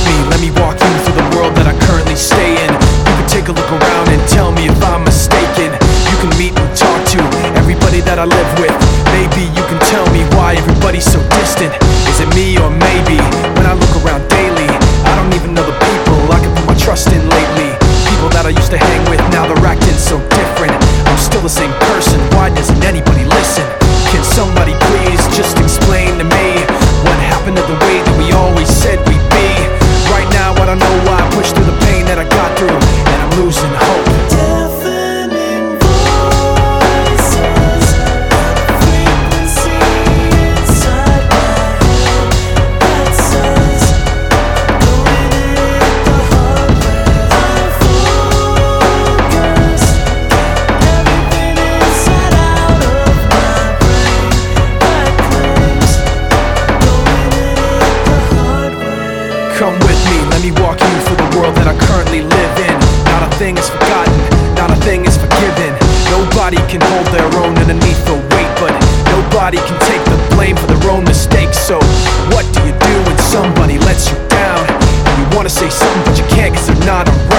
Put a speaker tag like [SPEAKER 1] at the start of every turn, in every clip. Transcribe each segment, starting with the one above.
[SPEAKER 1] with me, let me walk you through the world that I currently stay in. You can take a look around and tell me if I'm mistaken. You can meet and talk to everybody that I live with. Maybe you can tell me why everybody's so distant. Is it me or maybe? When I look around daily, I don't even know the people I can put my trust in lately. People that I used to hang with, now they're acting so different. I'm still the same person, why does it Come with me, let me walk you through the world that I currently live in. Not a thing is forgotten, not a thing is forgiven. Nobody can hold their own underneath the weight, but nobody can take the blame for their own mistakes. So, what do you do when somebody lets you down? You wanna say something, but you can't cause they're not around.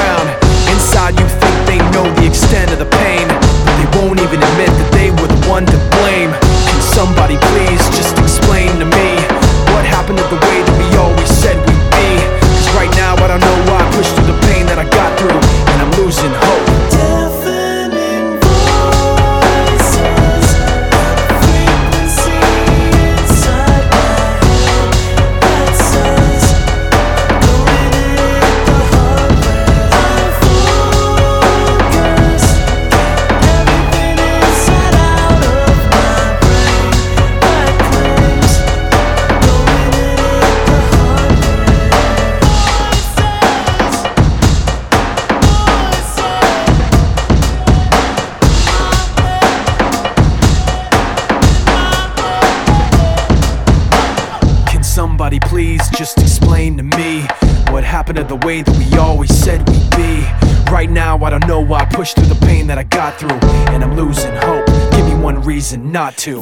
[SPEAKER 1] Just explain to me what happened to the way that we always said we'd be? Right now, I don't know why I pushed through the pain that I got through, and I'm losing hope. Give me one reason not to.